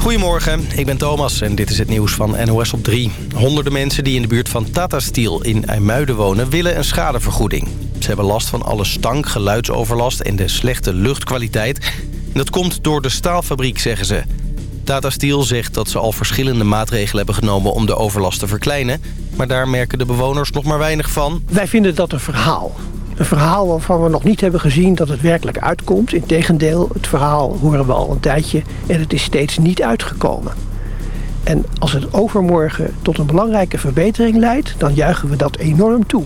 Goedemorgen, ik ben Thomas en dit is het nieuws van NOS op 3. Honderden mensen die in de buurt van Tata Steel in IJmuiden wonen... willen een schadevergoeding. Ze hebben last van alle stank, geluidsoverlast en de slechte luchtkwaliteit. Dat komt door de staalfabriek, zeggen ze. Tata Steel zegt dat ze al verschillende maatregelen hebben genomen... om de overlast te verkleinen. Maar daar merken de bewoners nog maar weinig van. Wij vinden dat een verhaal. Een verhaal waarvan we nog niet hebben gezien dat het werkelijk uitkomt. Integendeel, het verhaal horen we al een tijdje en het is steeds niet uitgekomen. En als het overmorgen tot een belangrijke verbetering leidt, dan juichen we dat enorm toe.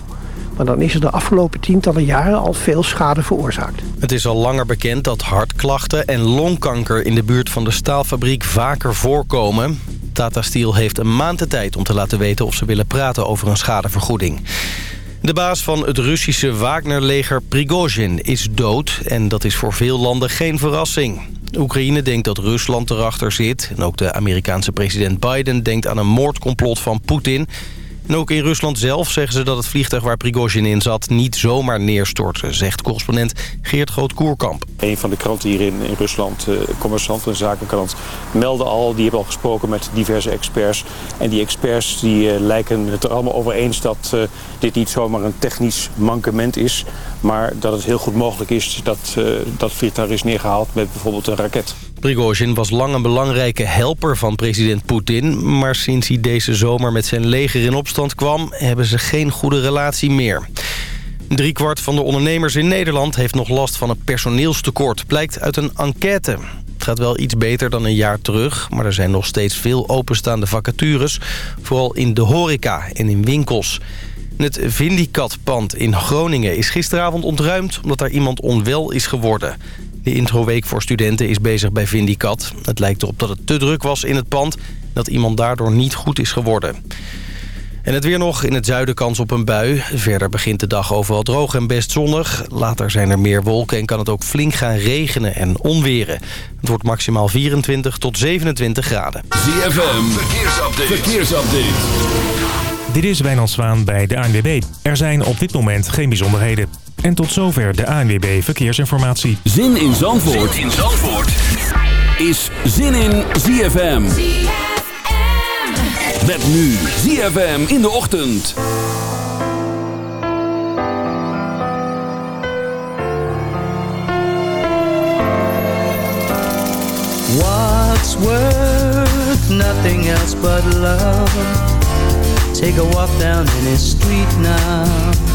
Maar dan is er de afgelopen tientallen jaren al veel schade veroorzaakt. Het is al langer bekend dat hartklachten en longkanker in de buurt van de staalfabriek vaker voorkomen. Tata Steel heeft een maand de tijd om te laten weten of ze willen praten over een schadevergoeding. De baas van het Russische Wagner-leger Prigozhin is dood... en dat is voor veel landen geen verrassing. Oekraïne denkt dat Rusland erachter zit. En ook de Amerikaanse president Biden denkt aan een moordcomplot van Poetin... En ook in Rusland zelf zeggen ze dat het vliegtuig waar Prigozhin in zat... niet zomaar neerstortte, zegt correspondent Geert Groot-Koerkamp. Een van de kranten hier in, in Rusland, uh, Commerçant, een zakenkrant... meldde al, die hebben al gesproken met diverse experts. En die experts die, uh, lijken het er allemaal over eens... dat uh, dit niet zomaar een technisch mankement is... maar dat het heel goed mogelijk is dat dat vliegtuig is neergehaald met bijvoorbeeld een raket. Prigozhin was lang een belangrijke helper van president Poetin... maar sinds hij deze zomer met zijn leger in opstand kwam... hebben ze geen goede relatie meer. Driekwart van de ondernemers in Nederland heeft nog last van een personeelstekort... blijkt uit een enquête. Het gaat wel iets beter dan een jaar terug... maar er zijn nog steeds veel openstaande vacatures... vooral in de horeca en in winkels... Het Vindicat-pand in Groningen is gisteravond ontruimd... omdat daar iemand onwel is geworden. De introweek voor studenten is bezig bij Vindicat. Het lijkt erop dat het te druk was in het pand... dat iemand daardoor niet goed is geworden. En het weer nog. In het zuiden kans op een bui. Verder begint de dag overal droog en best zonnig. Later zijn er meer wolken en kan het ook flink gaan regenen en onweren. Het wordt maximaal 24 tot 27 graden. ZFM, verkeersupdate. verkeersupdate. Dit is Wijnand Zwaan bij de ANWB. Er zijn op dit moment geen bijzonderheden. En tot zover de ANWB Verkeersinformatie. Zin in Zandvoort, zin in Zandvoort. is Zin in ZFM. Met nu ZFM in de ochtend. What's worth nothing else but love? Take a walk down any street now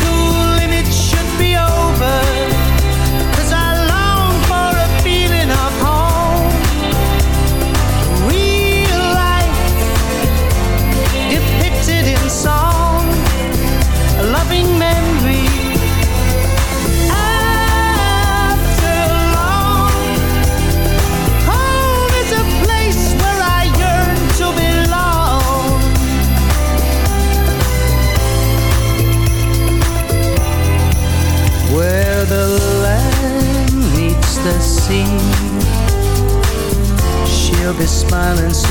be over be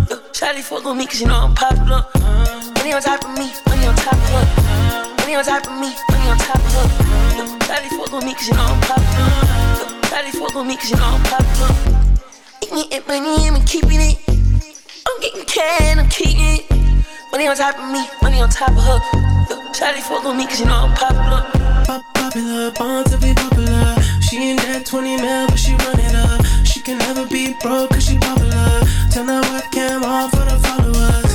Shawty fuck on me cause you know I'm popular. Money on top of me, money on top of her. Money on top of me, money on top of her. Shawty fuck on me cause you know I'm popular. Shawty fuck on me cause you know I'm popular. Eating money, I'm keeping it. I'm getting cash, I'm keeping it. Money on top of me, money on top of her. Shawty fuck on me cause you know I'm popular. Pop popular, born to be popular. She in that 20 mil, but she run up. Can never be broke cause she popular. Turn that webcam off for the followers.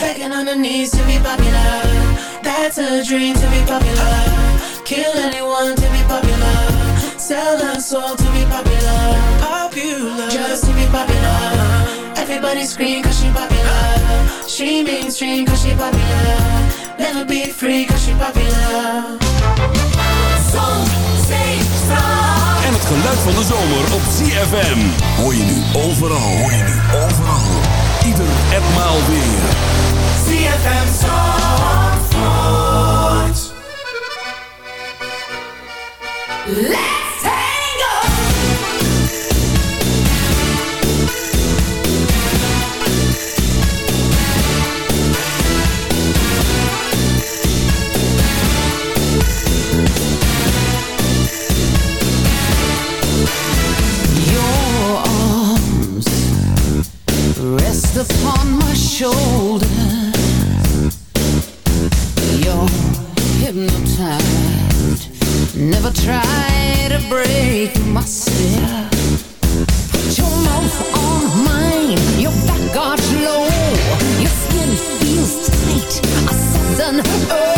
Begging on her knees to be popular. That's a dream to be popular. Kill anyone to be popular. Sell her soul to be popular. Popular, just to be popular. Everybody scream cause she popular. She mainstream cause she popular. Never be free cause she popular. Zon, zee, strand. En het geluid van de zomer op ZFM. Hoor je nu overal, hoor je nu overal. Ieder en maal weer. ZFM Zandvoort. Let's upon my shoulder. You're hypnotized. Never try to break my step. Put your mouth on mine. Your back arch low. Your skin feels tight. A sudden urge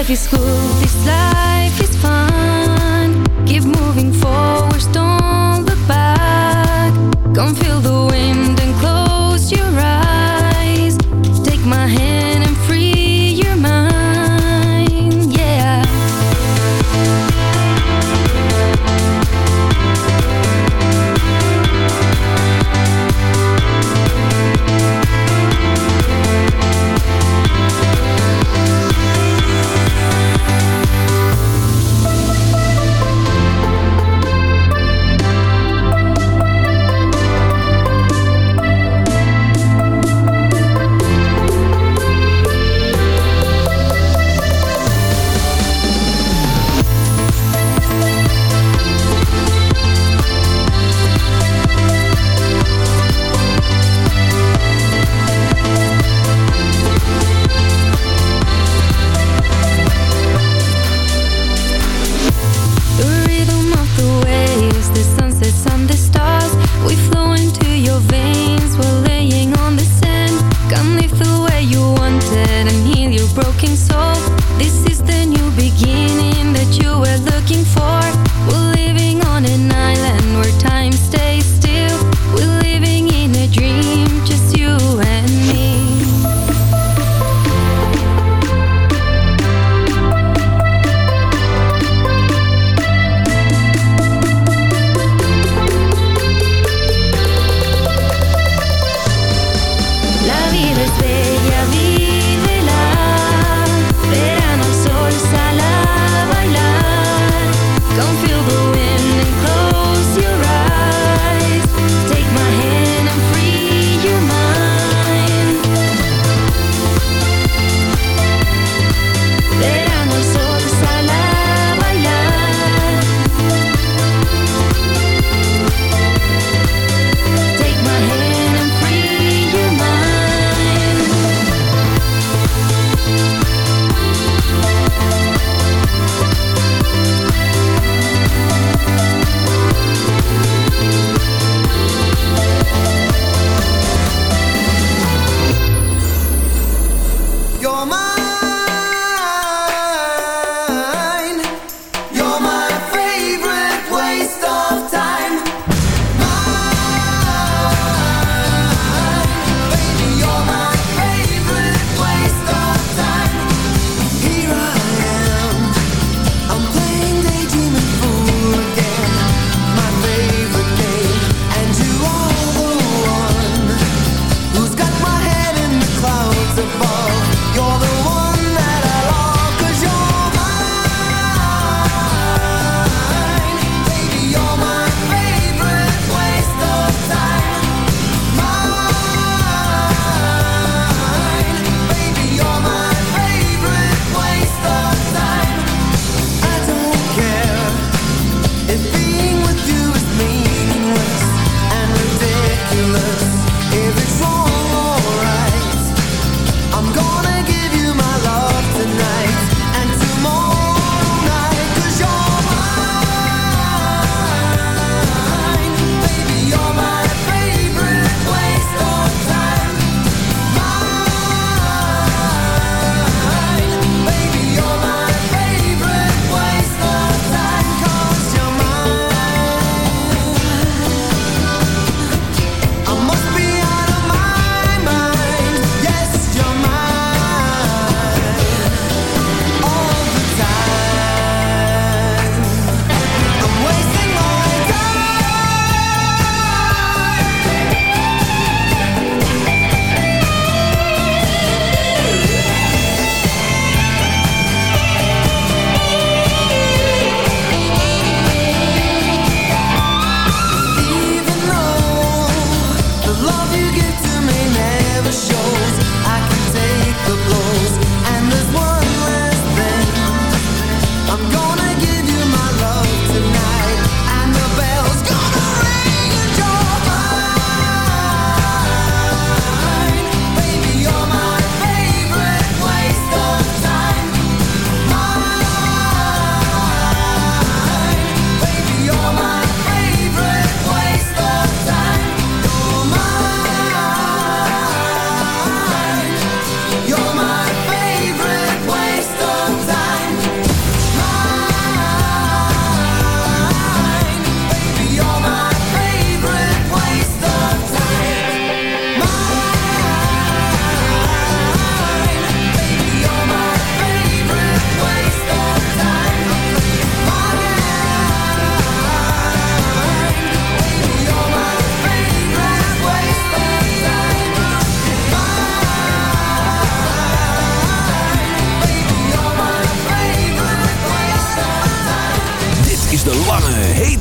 Life is good, this life is fun.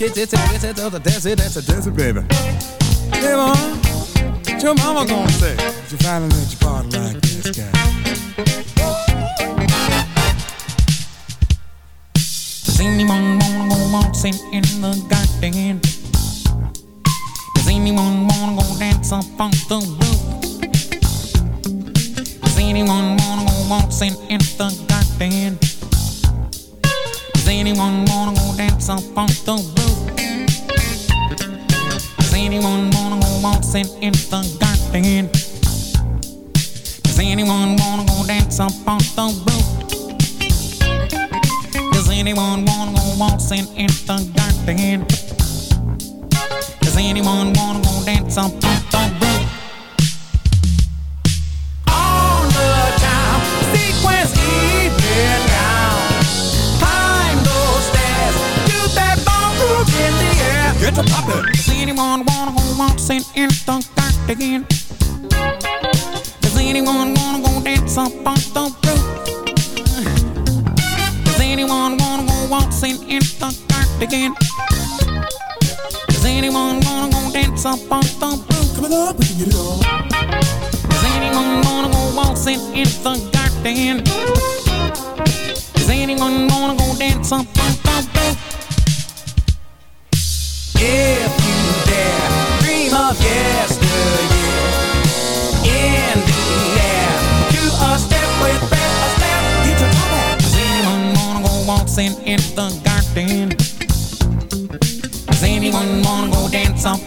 The supposed to get it, that's it, that's it, that's it, that's it, baby. Hey, mom, what your mama gonna say? If you finally let your body like this guy. Does anyone wanna go waltzing in the garden? Does anyone wanna go dance up on the roof? Does anyone wanna go waltzing in the garden? Does anyone wanna go dance up on the anyone wanna go waltzing in the garden? Does anyone wanna go dance up on the roof? Does anyone wanna go waltzing in the garden? Does anyone wanna go dance up on the roof? On the time, sequence even down. Climb those stairs, do that ball move in the air. Get poppin'. Does anyone waltzing in the garden? Does anyone wanna go dance up on the roof? Does anyone wanna go waltzing in the garden? Does anyone wanna go dance up on the roof? Coming up, we can get it on. Does anyone wanna go waltzing in the garden? Does anyone wanna go dance up on wanna in the garden? Does anyone wanna go dance up?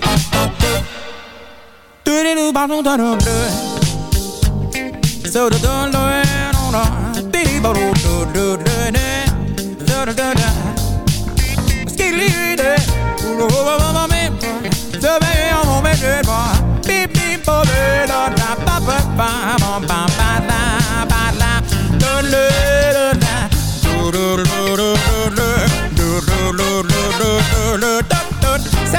Do do do ba do da do do. So do do do do do. Dee ba do do do do do. Do do do do. Skidly do. Do do ba ba ba me. So baby I'm on me good boy. Beep beep ba ba da da ba ba ba ba ba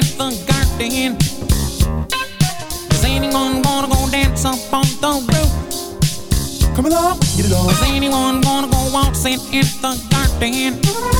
in the garden? Does anyone wanna go dance up on the roof? Come along, get it on. Does anyone wanna go waltzing in the garden?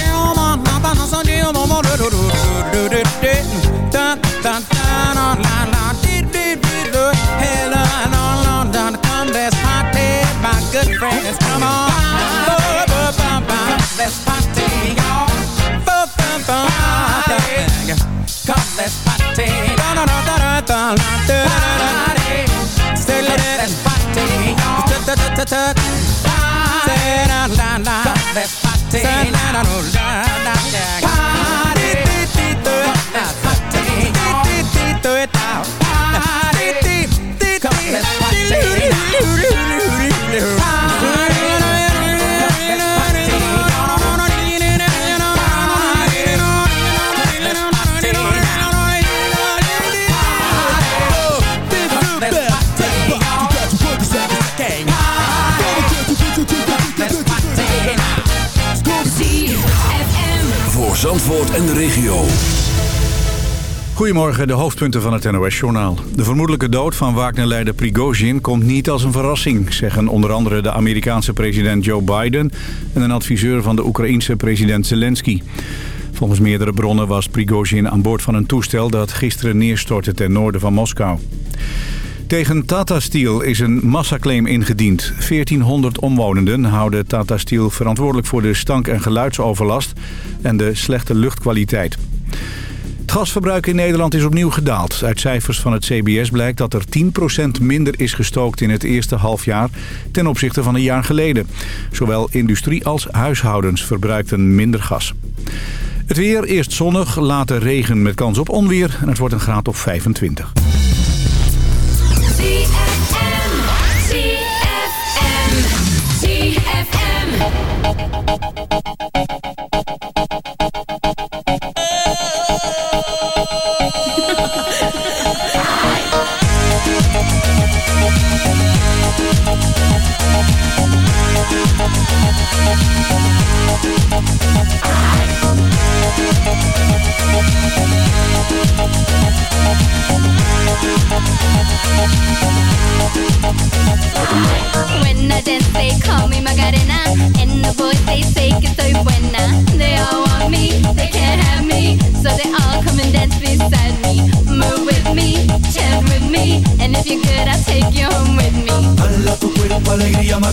Sunday Let's party, my good friends, come on. Let's party, y'all. Come, let's party. Party Say let's party, all. La la la. Come, let's party. Say down on old da da. Zandvoort en de regio. Goedemorgen, de hoofdpunten van het NOS-journaal. De vermoedelijke dood van Wagner-leider Prigozhin komt niet als een verrassing... zeggen onder andere de Amerikaanse president Joe Biden... en een adviseur van de Oekraïense president Zelensky. Volgens meerdere bronnen was Prigozhin aan boord van een toestel... dat gisteren neerstortte ten noorden van Moskou. Tegen Tata Steel is een massaclaim ingediend. 1400 omwonenden houden Tata Steel verantwoordelijk voor de stank- en geluidsoverlast... en de slechte luchtkwaliteit. Het gasverbruik in Nederland is opnieuw gedaald. Uit cijfers van het CBS blijkt dat er 10% minder is gestookt in het eerste halfjaar ten opzichte van een jaar geleden. Zowel industrie als huishoudens verbruikten minder gas. Het weer, eerst zonnig, later regen met kans op onweer en het wordt een graad of 25. Musik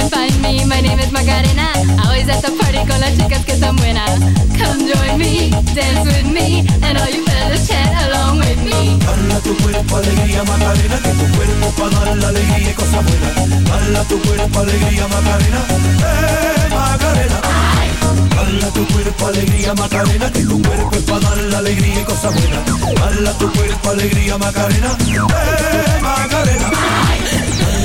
And find me, my name is Macarena. Always at the party con las chicas que están buenas. Come join me, dance with me, and all you fellas chat along with me. Dale tu cuerpo alegría Macarena, que tu cuerpo para dar la alegría y cosas buenas. Dale tu cuerpo alegría Macarena, eh Macarena. Dale tu cuerpo alegría Macarena, que tu cuerpo es para dar la alegría y cosas buenas. Dale tu cuerpo alegría Macarena, eh Macarena.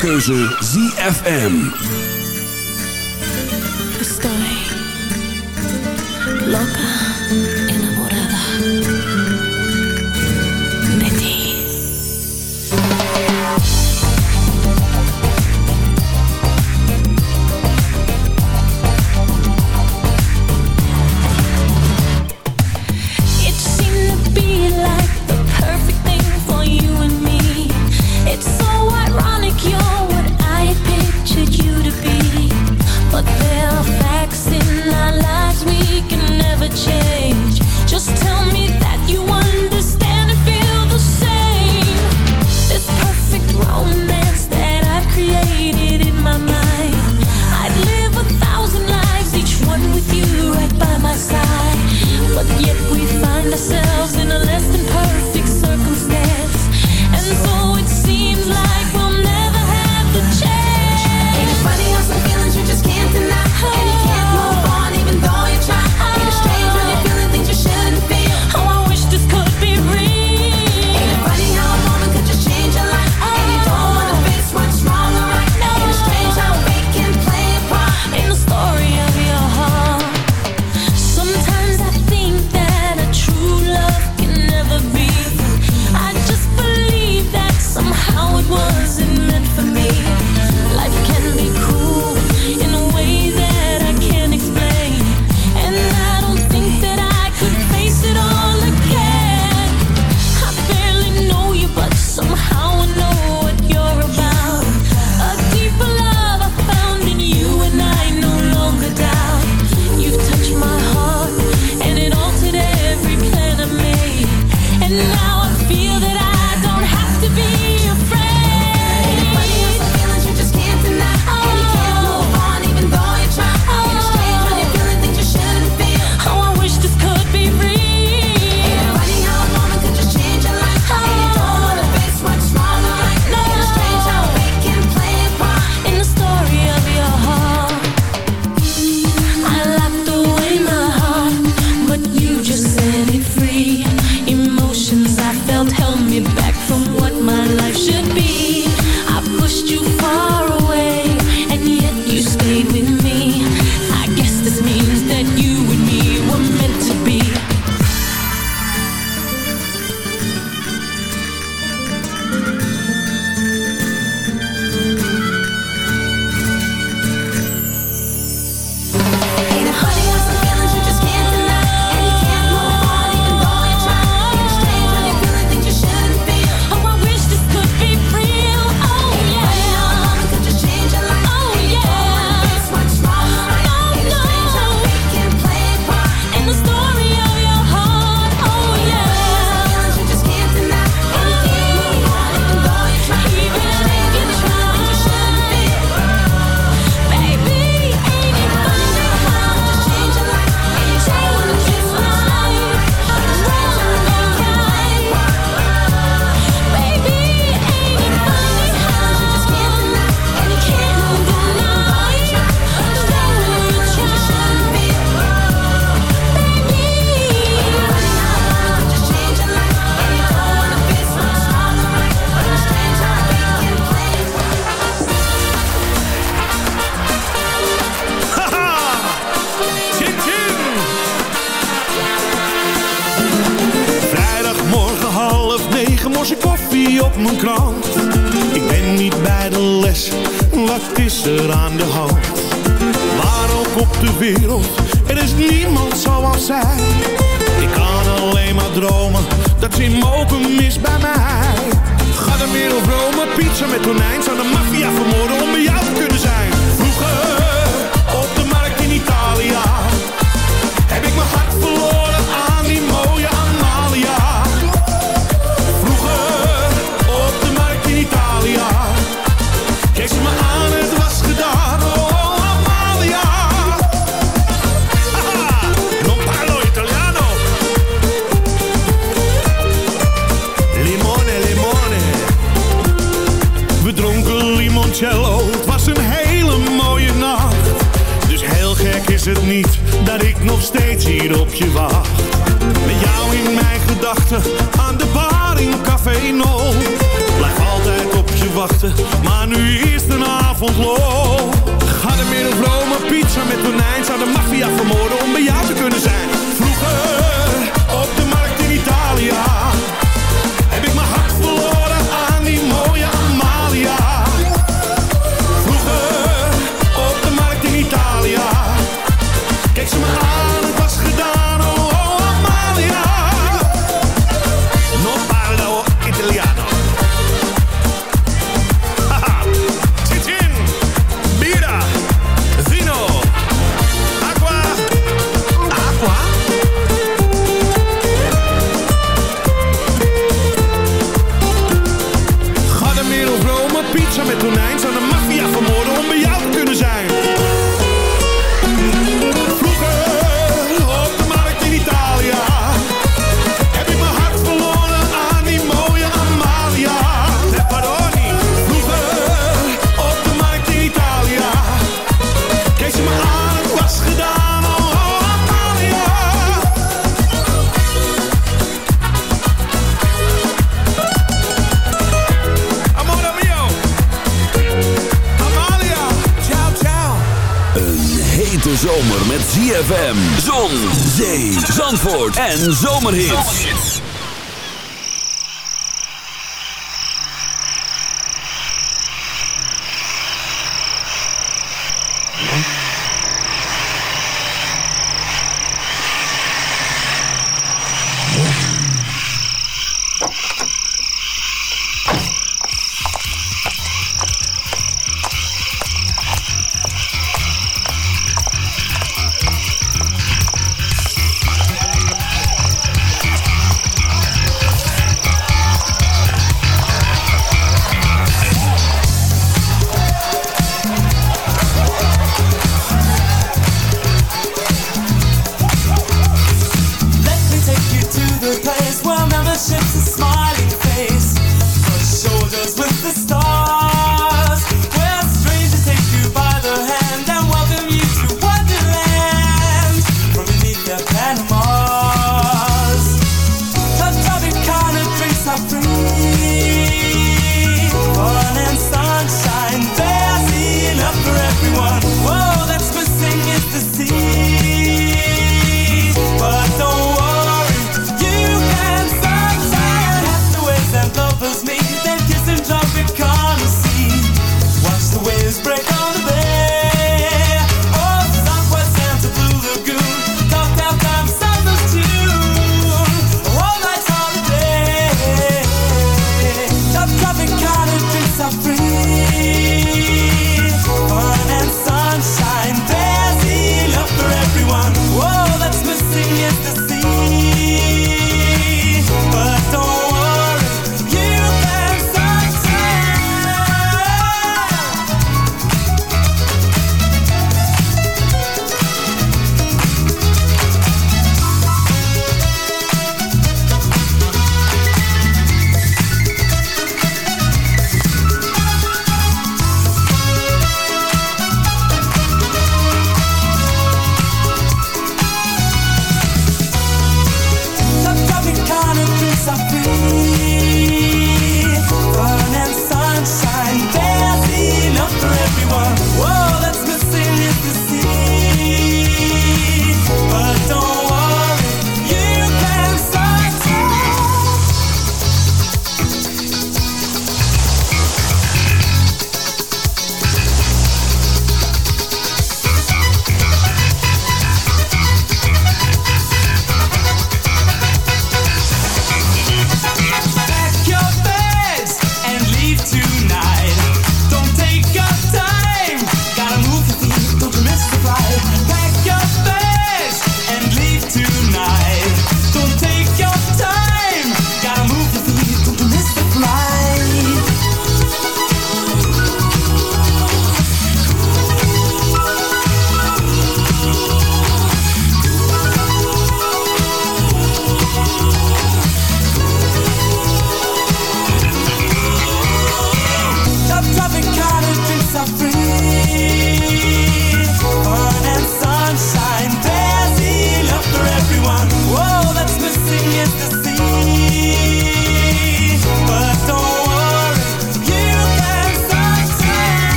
Keuze ZFM.